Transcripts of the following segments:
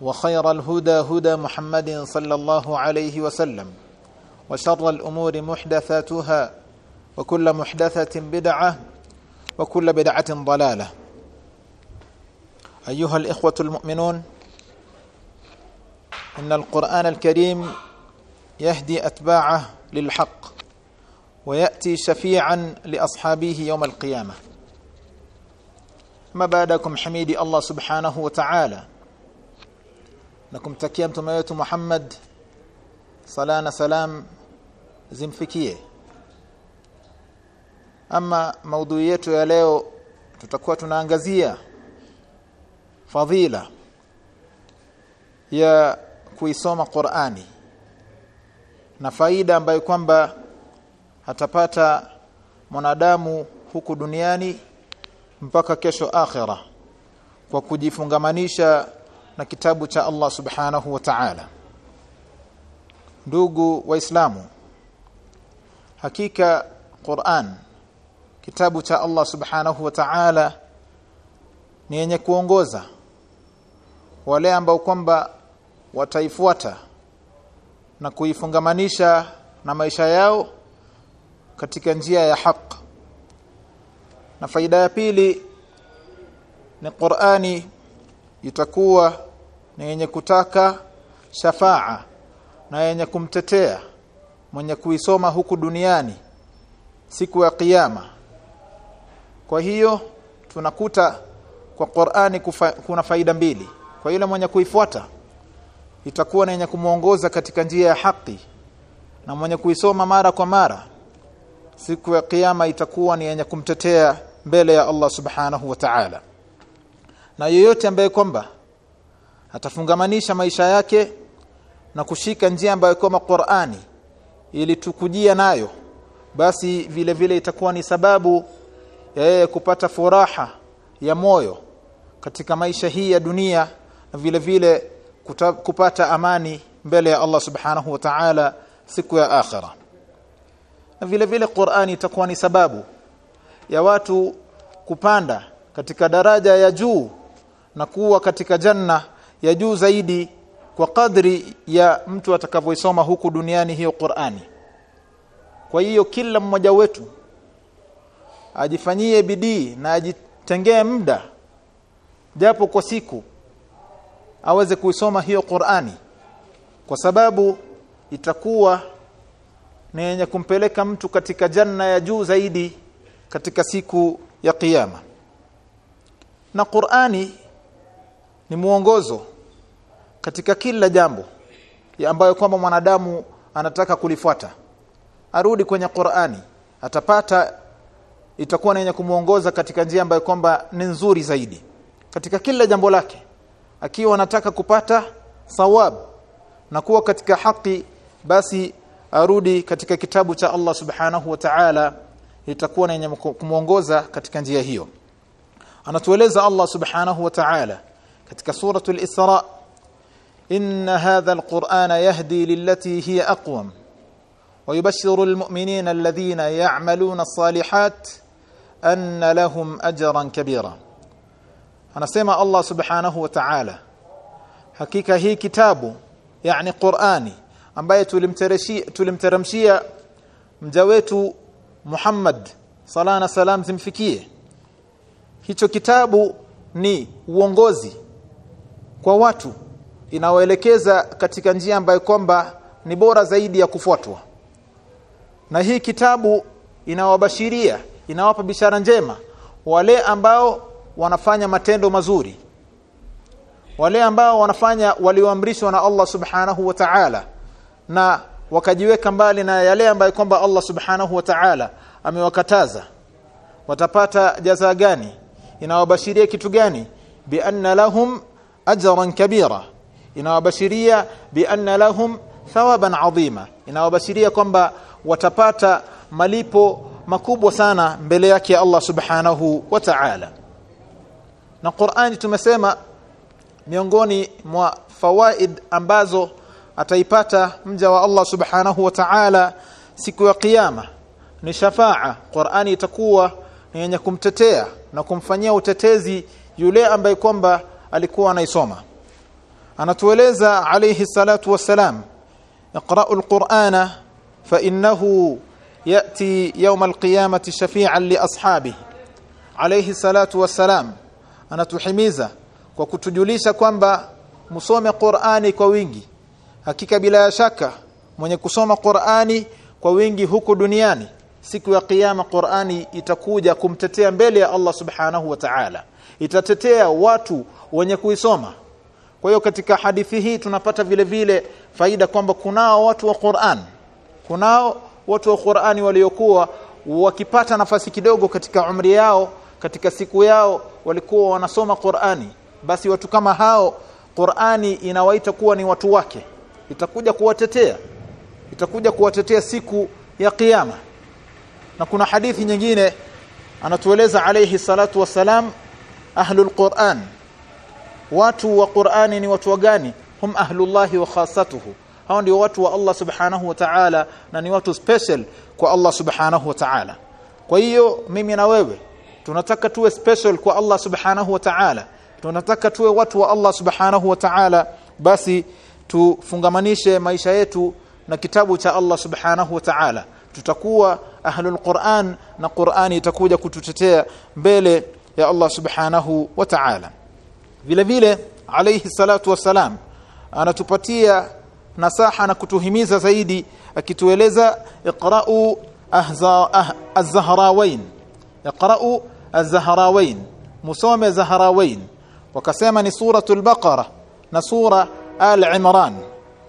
وخير الهدى هدى محمد صلى الله عليه وسلم وشر الأمور محدثاتها وكل محدثة بدعة وكل بدعة ضلالة. أيها الإخوة المؤمنون إن القرآن الكريم يهدي أتباعه للحق ويأتي شفيعا لأصحابه يوم القيامة. ما بعدكم حميدي الله سبحانه وتعالى. Na kumtakia mtume wetu Muhammad sala na salam zimfikie. Ama maudhui yetu ya leo tutakuwa tunaangazia fadhila ya kuisoma Qur'ani na faida ambayo kwamba atapata mwanadamu huku duniani mpaka kesho akhera kwa kujifungamanisha na kitabu cha Allah subhanahu wa ta'ala. Ndugu waislamu hakika Qur'an kitabu cha Allah subhanahu wa ta'ala ni yenye kuongoza. Wale ambao kwamba wataifuata na kuifungamanisha na maisha yao katika njia ya haq na faida ya pili ni Qur'ani itakuwa ni yenye kutaka shafaa na yenye kumtetea mwenye kuisoma huku duniani siku ya kiyama. Kwa hiyo tunakuta kwa Qur'ani kuna faida mbili. Kwa yule mwenye kuifuata itakuwa na yenye kumuongoza katika njia ya haki na mwenye kuisoma mara kwa mara siku ya kiyama itakuwa ni yenye kumtetea mbele ya Allah subhanahu wa ta'ala. Na yeyote ambaye kwamba atafungamanisha maisha yake na kushika njia ambayo kama Qur'ani. Ili tukujia nayo basi vile vile itakuwa ni sababu ya yeye kupata furaha ya moyo katika maisha hii ya dunia na vile vile kuta, kupata amani mbele ya Allah subhanahu wa ta'ala siku ya akhira. Na vile vile Qur'ani itakuwa ni sababu ya watu kupanda katika daraja ya juu na kuwa katika janna ya juu zaidi kwa kadri ya mtu atakavyoisoma huku duniani hiyo Qur'ani. Kwa hiyo kila mmoja wetu ajifanyie bidii na ajitengee muda japo kwa siku aweze kuisoma hiyo Qur'ani. Kwa sababu itakuwa ni yenye kumpeleka mtu katika janna ya juu zaidi katika siku ya kiyama na Qur'ani ni mwongozo katika kila jambo ya ambayo kwamba mwanadamu anataka kulifuata. Arudi kwenye Qur'ani atapata itakuwa na yenye kumuongoza katika njia ambayo kwamba ni nzuri zaidi. Katika kila jambo lake akiwa anataka kupata thawabu na kuwa katika haki basi arudi katika kitabu cha Allah subhanahu wa ta'ala itakuwa na yenye kumuongoza katika njia hiyo. Anatueleza Allah subhanahu wa ta'ala katika suratul Isra إن هذا القرآن يهدي للتي هي أقوم ويبشر المؤمنين الذين يعملون الصالحات أن لهم أجرا كبيرا anasema Allah subhanahu wa ta'ala hakika hii kitabu yani Qur'ani ambaye tulimteremshia mja wetu Muhammad sala na salam zimfikie hicho kitabu ni uongozi kwa watu inawaelekeza katika njia ambayo kwamba ni bora zaidi ya kufuatwa. Na hii kitabu inawabashiria inawapa bishara njema wale ambao wanafanya matendo mazuri wale ambao wanafanya walioamrishwa na Allah subhanahu wa ta'ala na wakajiweka mbali na yale ambayo kwamba Allah subhanahu wa ta'ala amewakataza. Watapata jaza gani? Inawabashiria kitu gani? Bi anna lahum ajran kabira inawabashiria bi anna lahum thawaban adhima inawabashiria kwamba watapata malipo makubwa sana mbele yake Allah subhanahu wa ta'ala na Qur'ani tumesema miongoni mwa fawaid ambazo ataipata mja wa Allah subhanahu wa ta'ala siku ya kiyama ni shafaa Qur'ani itakuwa yenye kumtetea na kumfanyia utetezi yule ambaye kwamba alikuwa anaisoma anatueleza alayhi salatu wassalam اقرأوا القرآن فإنه يأتي يوم القيامة شفيعا لأصحابه عليه الصلاة والسلام anatuhimiza kwa kutujulisha kwamba msome Qur'ani kwa wingi hakika bila shaka mwenye kusoma Qur'ani kwa wingi huku duniani siku ya kiyama Qur'ani itakuja kumtetea mbele ya Allah Subhanahu wa Ta'ala itatetea watu wenye kuisoma. Kwa hiyo katika hadithi hii tunapata vile vile faida kwamba kunao watu wa Qur'an. Kunao watu wa Qur'ani waliokuwa wakipata nafasi kidogo katika umri yao katika siku yao walikuwa wanasoma Qur'ani. Basi watu kama hao Qur'ani inawaita kuwa ni watu wake. Itakuja kuwatetea. Itakuja kuwatetea siku ya kiyama. Na kuna hadithi nyingine anatueleza alayhi salatu wasalam ahlul Qur'an. Watu wa Qur'ani ni watu gani? Hum ahlullahi wa khasatuhu. Hao ndio watu wa Allah subhanahu wa ta'ala na ni watu special kwa Allah subhanahu wa ta'ala. Kwa hiyo mimi na wewe tunataka tuwe special kwa Allah subhanahu wa ta'ala. Tunataka tuwe watu wa Allah subhanahu wa ta'ala. Basi tufungamanishe maisha yetu na kitabu cha Allah subhanahu wa ta'ala. Tutakuwa ahlul Qur'an na Qur'ani itakuja kututetea mbele ya Allah subhanahu wa ta'ala vile vile alayhi salatu wassalam anatupatia nasaha na kutuhimiza zaidi akitueleza iqra'u ahza ah, az-zahrawain iqra'u az-zahrawain musome zahrawain wakasema ni suratul baqara na sura al-imran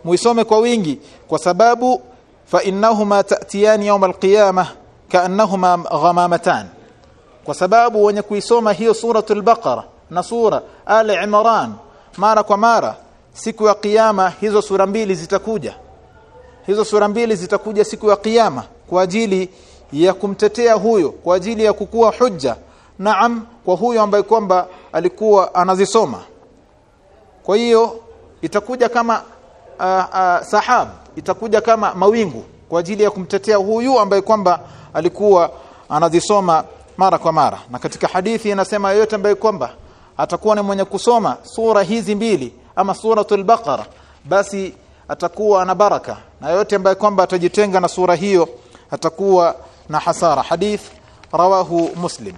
muisome kwa wingi kwa sababu fa innahuma ta'tiyani yawm al-qiyamah kaannahuma ghamamatan kwa sababu wenye kuisoma hiyo suratul baqara na sura al-imran mara kwa mara siku ya kiyama hizo sura mbili zitakuja. Hizo sura mbili zitakuja siku ya kiyama kwa ajili ya kumtetea huyo kwa ajili ya kukua hujja naam kwa huyo ambaye kwamba alikuwa anazisoma. Kwa hiyo itakuja kama uh, uh, sahab itakuja kama mawingu kwa ajili ya kumtetea huyu ambaye kwamba alikuwa anazisoma mara kwa mara. Na katika hadithi inasema yeyote ambaye kwamba atakuwa ni mwenye kusoma sura hizi mbili ama suratul baqara basi atakuwa na baraka. Na yote ambaye kwamba atajitenga na sura hiyo atakuwa na hasara. Hadith rawahu muslim.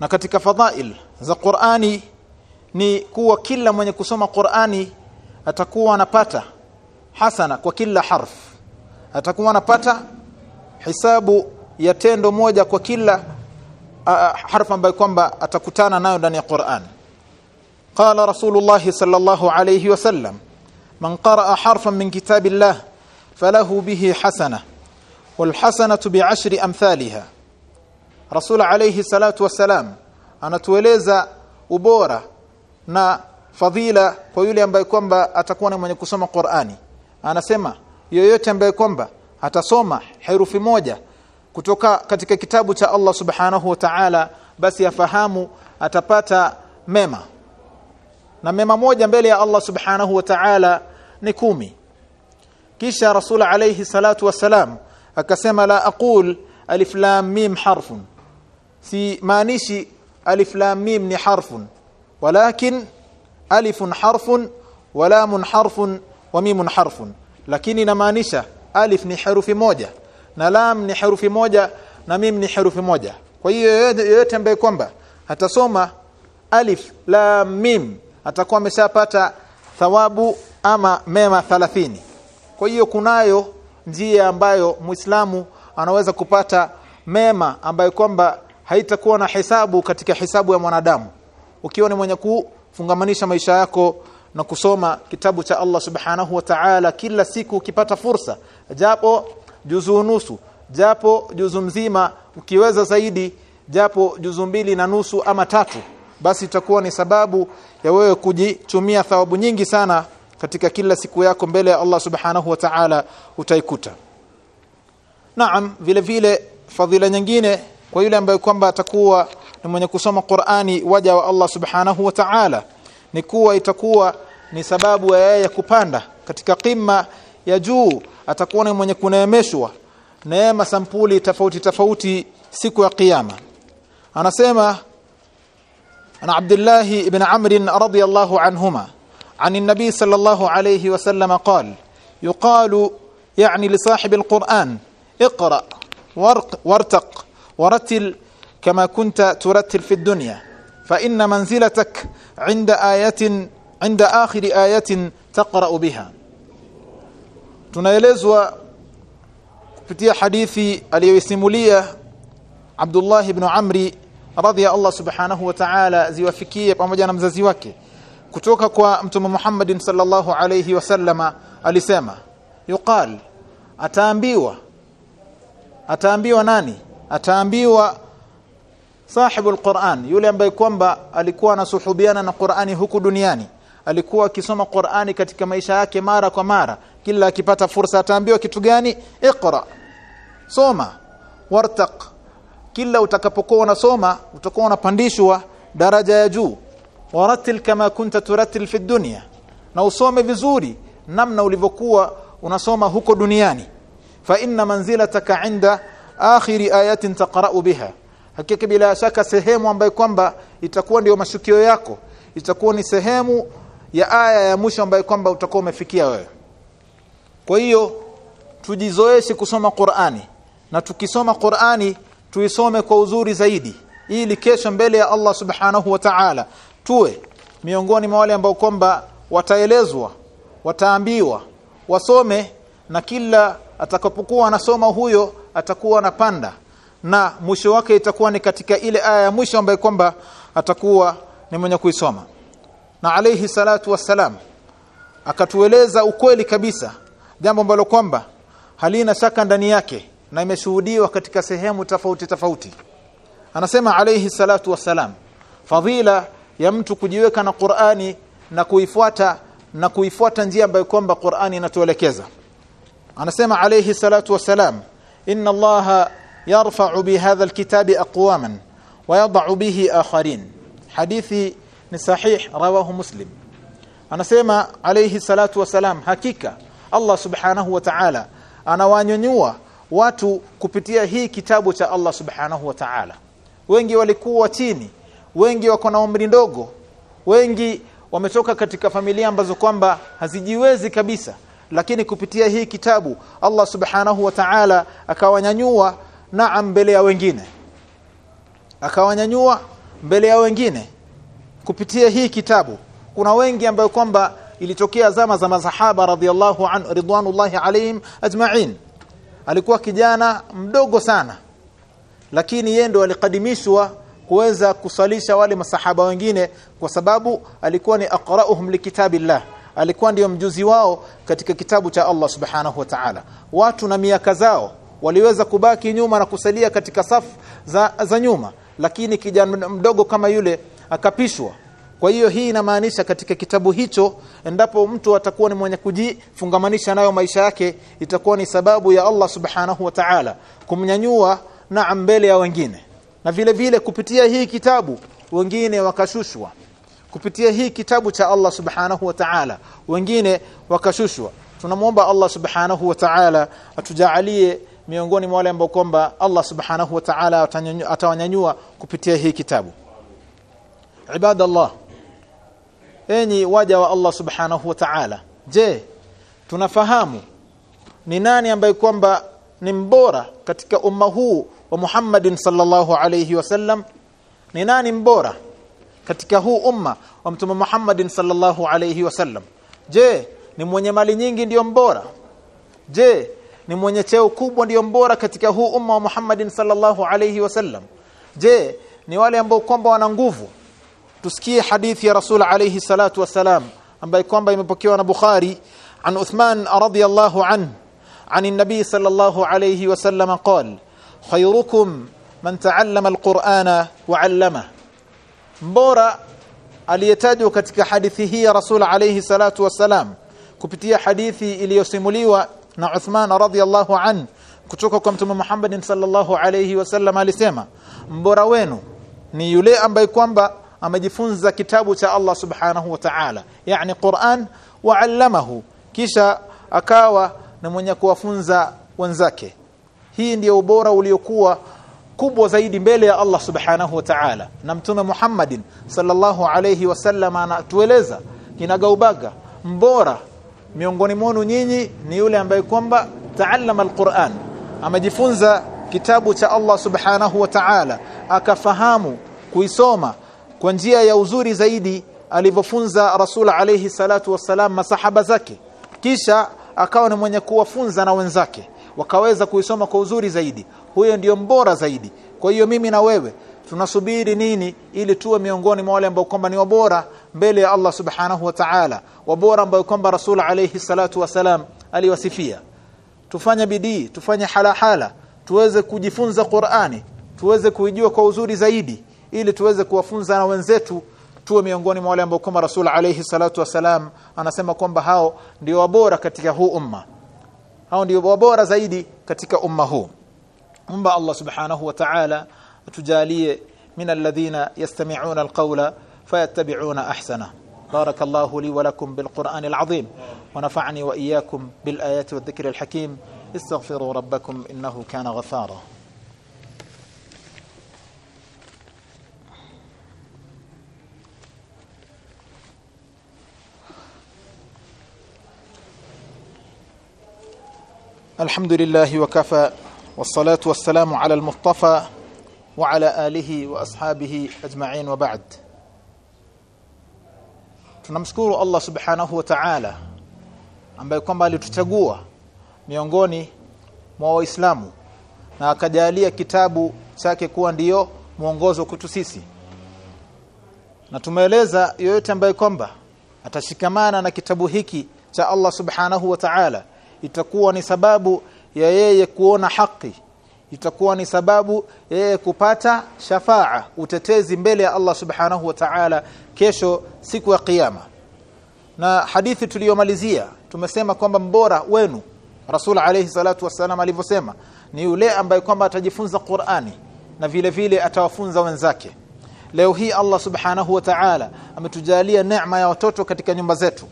Na katika fadhail za Qur'ani ni kuwa kila mwenye kusoma Qur'ani atakuwa anapata hasana kwa kila harf. Atakuwa anapata hisabu ya tendo moja kwa kila harfu ambayo kwamba atakutana nayo ndani ya Qur'an. Qala rasulullah sallallahu alayhi wasallam man qaraa harfan min kitabillah falahu bihi hasana walhasanatu bi'ashri amthaliha. Rasul alayhi salatu wasalam anatueleza ubora na fadhila kwa yule ambaye kwamba atakuwa ni mwenye kusoma Qur'ani. Anasema yoyote ambaye kwamba atasoma herufi moja kutoka katika kitabu cha Allah subhanahu wa ta'ala basi afahamu atapata mema. Na mema moja mbele ya Allah subhanahu wa ta'ala ni kumi. Kisha rasul alayhi salatu wassalam akasema la aqul alif lam mim harfun. Si maanishi alif lam mim ni harfun. Walakin alifun harfun wa lamun harfun wa mimun harfun. Lakini inamaanisha alif ni herufi moja na lam ni herufi moja na mim ni herufi moja. Kwa hiyo yoyote ambaye kwamba atasoma alif lam mim atakuwa ameshapata thawabu ama mema 30 kwa hiyo kunayo njia ambayo Muislamu anaweza kupata mema ambayo kwamba haitakuwa na hesabu katika hesabu ya mwanadamu. Ukiwa ni mwenye kufungamanisha maisha yako na kusoma kitabu cha Allah Subhanahu wa Ta'ala kila siku ukipata fursa japo juzu nusu japo juzu mzima ukiweza zaidi japo juzu mbili na nusu ama tatu basi itakuwa ni sababu ya wewe kujitumia thawabu nyingi sana katika kila siku yako mbele ya Allah Subhanahu wa Ta'ala utaikuta. Naam vile vile fadhila nyingine kwa yule ambaye kwamba atakuwa ni mwenye kusoma Qur'ani waja wa Allah Subhanahu wa Ta'ala ni kuwa itakuwa ni sababu ya kupanda katika qimma ya juu atakuwa ni mwenye kuneemeshwa. Neema sampuli tofauti tofauti siku ya kiyama. Anasema ana Abdullah ibn Amr radiyallahu anhuma عن النبي صلى الله عليه وسلم قال يقال يعني لصاحب القرآن اقرأ وارق وارتق ورتل كما كنت ترتل في الدنيا فإن منزلتك عند آية عند آخر آية تقرأ بها tunaelezwa kupitia hadithi aliyoisimulia Abdullah ibn Amri radhiya Allah subhanahu wa ta'ala ziwafikie pamoja na mzazi wake. Kutoka kwa mtume Muhammad sallallahu alayhi wasallama alisema yuqal ataambiwa ataambiwa nani? Ataambiwa sahibu alquran yule ambaye kwamba alikuwa anasuhubiana na Qur'ani huku duniani. Alikuwa akisoma Qur'ani katika maisha yake mara kwa mara kila akipata fursa ataambiwa kitu gani? Iqra. Soma. Wartaq. Kila utakapokuwa unasoma utakuwa unapandishwa daraja ya juu. Waratil kama kunta turatil fi dunya. Na usome vizuri namna ulivyokuwa unasoma huko duniani. Fa inna manzilataka inda akhiri ayatin taqra'u biha. Hakika bila shaka sehemu ambayo kwamba itakuwa ndio mashukio yako itakuwa ni sehemu ya aya ya mwisho ambayo kwamba utakuwa umefikia wewe kwa hiyo tujizoeshe kusoma Qur'ani. Na tukisoma Qur'ani tuisome kwa uzuri zaidi. Ili kesho mbele ya Allah subhanahu wa ta'ala. Tuwe miongoni mwa wale ambao kwamba wataelezwa wataambiwa wasome na kila atakapokuwa anasoma huyo atakuwa anapanda. Na mwisho wake itakuwa ni katika ile aya ya mwisho ambayo kwamba atakuwa ni mwenye kuisoma. Na alayhi salatu wassalam akatueleza ukweli kabisa jambo ambalo kwamba halina shaka ndani yake na imeshuhudiwa katika sehemu tofauti tofauti. Anasema alayhi salatu wassalam fadhila ya mtu kujiweka na Qur'ani na kuifuata na kuifuata njia ambayo kwamba Qur'ani inatuelekeza. Anasema alayhi salatu wassalam inna allaha yarfa'u bihadha alkitabi aqwaman wa yad'u bihi akharin. Hadithi ni sahih rawahu muslim. Anasema alayhi salatu wassalam hakika Allah subhanahu wa ta'ala. Anawanyanyua watu kupitia hii kitabu cha Allah subhanahu wa ta'ala. Wengi walikuwa chini wengi wako na umri ndogo wengi wametoka katika familia ambazo kwamba hazijiwezi kabisa. Lakini kupitia hii kitabu Allah subhanahu wa ta'ala akawanyanyua na mbele ya wengine. Akawanyanyua mbele ya wengine kupitia hii kitabu. Kuna wengi ambayo kwamba ilitokea zama za masahaba radhiallahu an ridwanullahi alaihim ajma'in. Alikuwa kijana mdogo sana lakini yeye ndo alikadimishwa kuweza kusalisha wale masahaba wengine kwa sababu alikuwa ni aqra'uhum likitabillah alikuwa ndiyo mjuzi wao katika kitabu cha Allah subhanahu wa ta'ala. Watu na miaka zao waliweza kubaki nyuma na kusalia katika safu za, za nyuma lakini kijana mdogo kama yule akapishwa kwa hiyo hii inamaanisha katika kitabu hicho endapo mtu atakuwa ni mwenye kujifungamanisha nayo maisha yake itakuwa ni sababu ya Allah subhanahu wa ta'ala kumnyanyua na mbele ya wengine. Na vile vile kupitia hii kitabu wengine wakashushwa. Kupitia hii kitabu cha Allah subhanahu wa ta'ala wengine wakashushwa. Tunamuomba Allah subhanahu wa ta'ala atujaalie miongoni mwa wale ambao kwamba Allah subhanahu wa ta'ala atawanyanyua kupitia hii kitabu. Ibadallah enyi waja wa Allah subhanahu wa ta'ala. Je tunafahamu ni nani ambaye kwamba ni mbora katika umma huu wa Muhammadin sallallahu alayhi wasallam ni nani mbora katika huu umma wa mtume Muhammadin sallallahu alayhi wasallam je ni mwenye mali nyingi ndiyo mbora? Je ni mwenye cheo kubwa ndiyo mbora katika huu umma wa Muhammadin sallallahu alayhi wasallam je ni wale ambao kwamba wana nguvu tusikie hadithi ya Rasul alayhi salatu wasalam ambaye kwamba imepokewa na Bukhari an Uthman radhiyallahu anhu عن النبي صلى الله عليه وسلم قال خيركم من تعلم القرآن وعلمه mbora aliyetajwa katika hadithi hii ya Rasul alayhi salatu wasalam kupitia hadithi iliyosimuliwa na Uthman radhiyallahu an kutoka kwa Mtume Muhammad sallallahu alayhi wasallam alisema mbora wenu ni yule ambaye kwamba amejifunza kitabu cha Allah subhanahu wa ta'ala yani Qur'an wa 'allamahu kisha akawa na mwenye kuwafunza wenzake. Hii ndiyo ubora uliokuwa kubwa zaidi mbele ya Allah subhanahu wa ta'ala. Na mtume Muhammadin sallallahu alayhi wasallam anatueleza kinagaubaga mbora miongoni mwenu nyinyi ni yule ambaye kwamba taallama alquran amejifunza kitabu cha Allah subhanahu wa ta'ala akafahamu kuisoma kwa njia ya uzuri zaidi alivyofunza rasul alayhi salatu wassalam masahaba zake. Kisha akawa ni mwenye kuwafunza na wenzake. Wakaweza kuisoma kwa uzuri zaidi. Huyo ndiyo mbora zaidi. Kwa hiyo mimi na wewe tunasubiri nini ili tuwe miongoni mwa wale ambao kwamba ni wabora mbele ya Allah subhanahu wa ta'ala. Wabora ambao kwamba rasul alayhi salatu wasalam aliwasifia. Tufanye bidii tufanye halahala tuweze kujifunza Qur'ani. Tuweze kuijua kwa uzuri zaidi ili tuweze kuwafunza na wenzetu tuwe miongoni mwa wale ambao kwamba rasul alayhi salatu wasalam anasema kwamba hao ndio wabora katika huu umma hao ndio wabora zaidi katika umma huu umba Allah subhanahu wa ta'ala atujalie min alladhina yastami'una alqawla fayattabi'una ahsana بارك الله لي ولكم بالقرآن العظيم ونفعني وإياكم بالآيات والذكر الحكيم استغفروا ربكم إنه كان غفارا الحمد لله وكفى والصلاة والسلام على المصطفى وعلى آله وأصحابه أجمعين وبعد tunamshukuru Allah subhanahu wa ta'ala ambaye kwamba alituchagua miongoni mwa waislamu na akajalia kitabu chake kuwa ndiyo mwongozo kwetu sisi na tumeeleza yoyote ambaye kwamba atashikamana na kitabu hiki cha Allah subhanahu wa ta'ala itakuwa ni sababu ya yeye kuona haki. Itakuwa ni sababu yeye kupata shafaa utetezi mbele ya Allah subhanahu wa ta'ala kesho siku ya kiyama. Na hadithi tuliyomalizia tumesema kwamba mbora wenu Rasul alayhi salatu wasallam alivyosema ni yule ambaye kwamba atajifunza Qur'ani na vile vile atawafunza wenzake. Leo hii Allah subhanahu wa ta'ala ametujalia neema ya watoto katika nyumba zetu.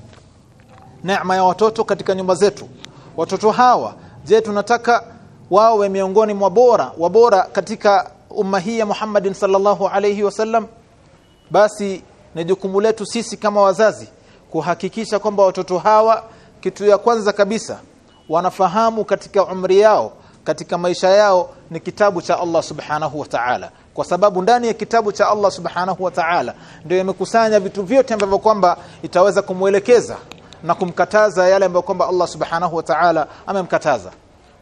Neema ya watoto katika nyumba zetu watoto hawa je tunataka wawe miongoni mwa bora wabora katika umma hii ya Muhammadin sallallahu alayhi wasallam basi ni jukumu letu sisi kama wazazi kuhakikisha kwamba watoto hawa kitu ya kwanza kabisa wanafahamu katika umri yao katika maisha yao ni kitabu cha Allah subhanahu wa ta'ala. Kwa sababu ndani ya kitabu cha Allah subhanahu wa ta'ala ndio imekusanya vitu vyote ambavyo kwamba itaweza kumwelekeza na kumkataza yale ambayo kwamba Allah subhanahu wa ta'ala amemkataza.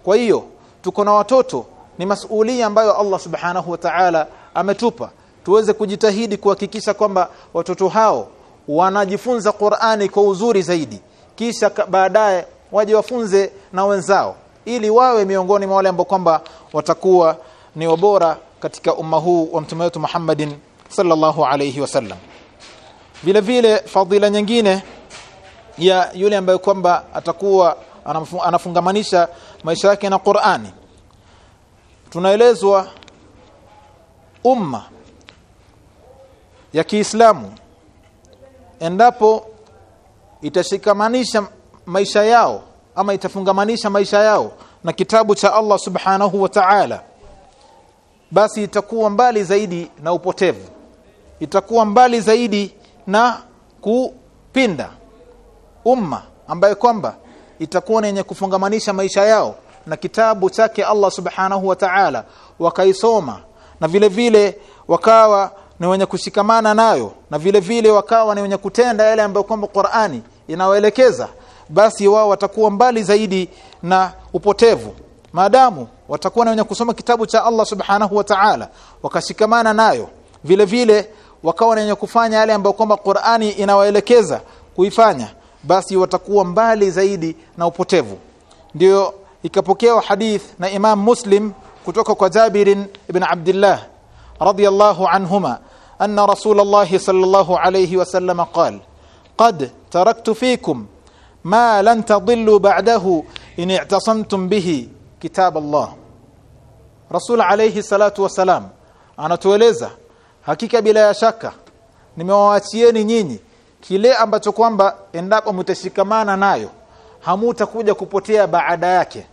Kwa hiyo tuko na watoto ni masulia ambayo Allah subhanahu wa ta'ala ametupa. Tuweze kujitahidi kuhakikisha kwamba watoto hao wanajifunza Qur'ani kwa uzuri zaidi. Kisha baadaye waje wafunze na wenzao ili wawe miongoni mwa wale ambao kwamba watakuwa ni wabora katika umma huu wa mtume wetu Muhammadin sallallahu alayhi wasallam vile vile fadhila nyingine ya yule ambaye kwamba atakuwa anafungamanisha maisha yake na Qur'ani. Tunaelezwa umma ya Kiislamu endapo itashikamanisha maisha yao ama itafungamanisha maisha yao na kitabu cha Allah subhanahu wa ta'ala basi itakuwa mbali zaidi na upotevu. Itakuwa mbali zaidi na kupinda umma ambayo kwamba itakuwa ni yenye kufungamanisha maisha yao na kitabu chake Allah subhanahu wa ta'ala wakaisoma na vile vile wakawa ni wenye kushikamana nayo na vile vile wakawa ni wenye kutenda yale ambayo kwamba Qur'ani inawaelekeza basi wao watakuwa mbali zaidi na upotevu. Maadamu watakuwa ni wenye kusoma kitabu cha Allah subhanahu wa ta'ala wakashikamana nayo vile vile wakawa ni wenye kufanya yale ambayo kwamba Qur'ani inawaelekeza kuifanya basi watakuwa mbali zaidi na upotevu. Ndio ikapokewa hadith na Imam Muslim kutoka kwa Jabir ibn Abdullah radiyallahu anhuma anna Rasulullah sallallahu alayhi wasallam qala qad taraktu fikum ma lan tadillu ba'dahu in i'tasamtum bihi kitab Allah. Rasul alayhi salatu wasalam anatueleza hakika bila ya shaka nimewaachieni nyinyi kile ambacho kwamba endapo mtashikamana nayo hamutakuja kupotea baada yake.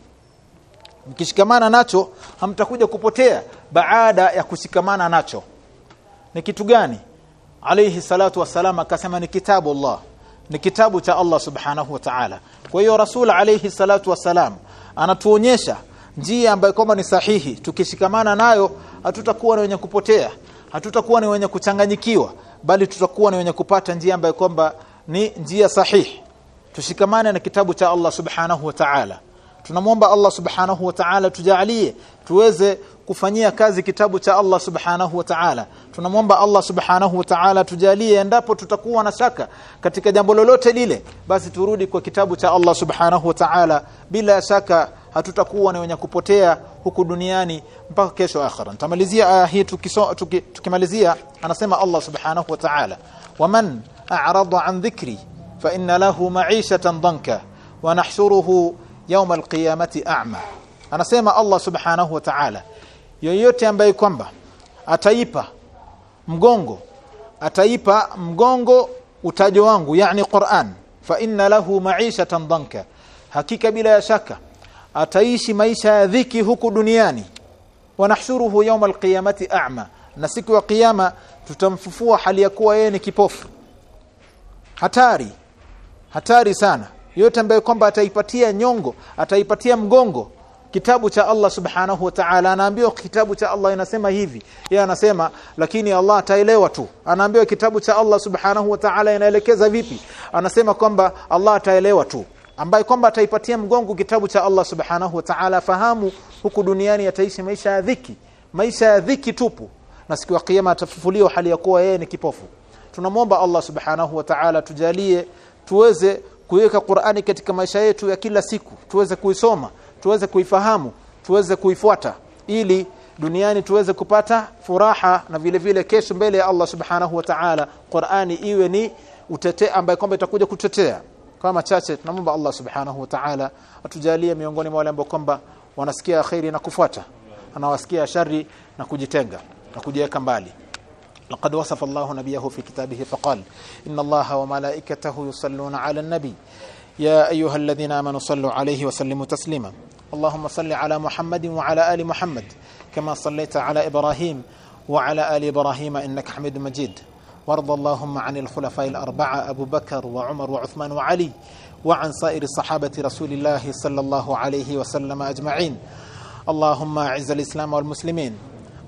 Mkishikamana nacho hamtakuja kupotea baada ya kushikamana nacho. Ni kitu gani? Alayhi salatu wasalam akasema ni kitabu Allah ni kitabu cha Allah subhanahu wa ta'ala. Kwa hiyo rasul alayhi salatu wasalam anatuonyesha njia ambayo kwamba ni sahihi. Tukishikamana nayo hatutakuwa ni wenye kupotea hatutakuwa ni wenye kuchanganyikiwa bali tutakuwa ni wenye kupata njia ambayo kwamba ni njia sahihi. Tushikamane na kitabu cha Allah subhanahu wa ta'ala tunamwomba Allah subhanahu wa ta'ala tujalie tuweze kufanyia kazi kitabu cha Allah subhanahu wa ta'ala. Tunamwomba Allah subhanahu wa ta'ala tujalie endapo tutakuwa na shaka katika jambo lolote lile basi turudi kwa kitabu cha Allah subhanahu wa ta'ala. Bila shaka hatutakuwa na wenye kupotea huku duniani mpaka kesho akhira tamalizia aya hii tukimalizia. Anasema Allah subhanahu wa ta'ala waman a'rada an dhikri fa inna lahu ma'ishatan danka wa nahshuruhu yawm alqiyamati a'ma. Anasema Allah subhanahu wa ta'ala yoyote ambaye kwamba ataipa mgongo ataipa mgongo utajo wangu yani Qur'an fa inna lahu ma'ishatan danka hakika bila ya shaka ataishi maisha ya dhiki huku duniani. Wanahshuruhu yawma alqiyamati a'ma na siku ya kiyama tutamfufua hali ya kuwa yeye ni kipofu. Hatari hatari sana yote ambaye kwamba ataipatia nyongo ataipatia mgongo kitabu cha Allah subhanahu wa ta'ala. Anaambiwa kitabu cha Allah inasema hivi. Yeye anasema lakini Allah ataelewa tu. Anaambiwa kitabu cha Allah subhanahu wa ta'ala inaelekeza vipi? Anasema kwamba Allah ataelewa tu. Ambaye kwamba ataipatia mgongo kitabu cha Allah subhanahu wa ta'ala fahamu huku duniani ataishi maisha ya dhiki. Maisha ya dhiki tupu. Na siku ya kiyama atafufuliwa hali ya kuwa yeye ni kipofu. Tunamwomba Allah subhanahu wa ta'ala tujalie tuweze kuweka Qur'ani katika maisha yetu ya kila siku tuweze kuisoma tuweze kuifahamu tuweze kuifuata ili duniani tuweze kupata furaha na vile vile kesho mbele ya Allah subhanahu wa ta'ala Qur'ani iwe ni utetea ambaye kwamba itakuja kutetea. Kama chache tunamwomba Allah subhanahu wa ta'ala atujalie miongoni mwa wale ambao kwamba wanasikia khairi na kufuata anawasikia shari na kujitenga na kujiweka mbali لقد وصف الله نبيه في كتابه فقال إن الله وملائكته يصلون على النبي. يا أيها الذين آمنوا صلوا عليه وسلموا تسليما. اللهم صل على محمد وعلى آل محمد كما صليت على إبراهيم وعلى آل إبراهيم إنك حميد مجيد. وارض اللهم عن الخلفاء الأربعة أبو بكر وعمر وعثمان وعلي وعن سائر الصحابة رسول الله صلى الله عليه وسلم أجمعين. اللهم أعز الإسلام والمسلمين.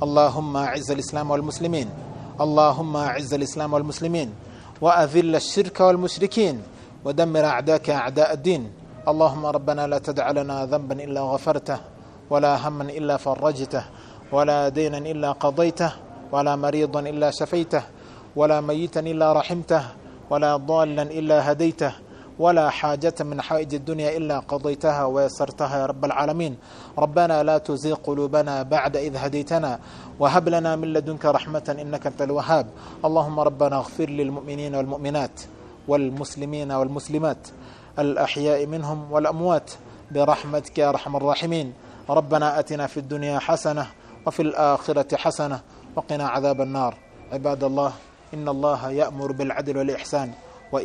اللهم أعز الإسلام والمسلمين. اللهم أعز الإسلام والمسلمين وأذل الشرك والمشركين ودمر أعداءك أعداء الدين. اللهم ربنا لا تدع لنا ذنبا إلا غفرته ولا هما إلا فرجته ولا دينا إلا قضيته ولا مريضا إلا شفيته ولا ميتا إلا رحمته ولا ضالا إلا هديته. ولا حاجة من حائج الدنيا إلا قضيتها ويسرتها يا رب العالمين. ربنا لا تزيغ قلوبنا بعد إذ هديتنا وهب لنا من لدنك رحمة إنك أنت الوهاب. اللهم ربنا اغفر للمؤمنين والمؤمنات والمسلمين والمسلمات الأحياء منهم والأموات برحمتك يا أرحم الراحمين. ربنا أتنا في الدنيا حسنة وفي الآخرة حسنة وقنا عذاب النار. عباد الله inna allaha ya'muru bil 'adli wal ihsan wa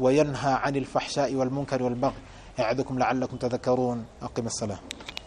وينهى عن الفحشاء والمنكر والبغي. يعظكم لعلكم تذكرون. أقم الصلاة.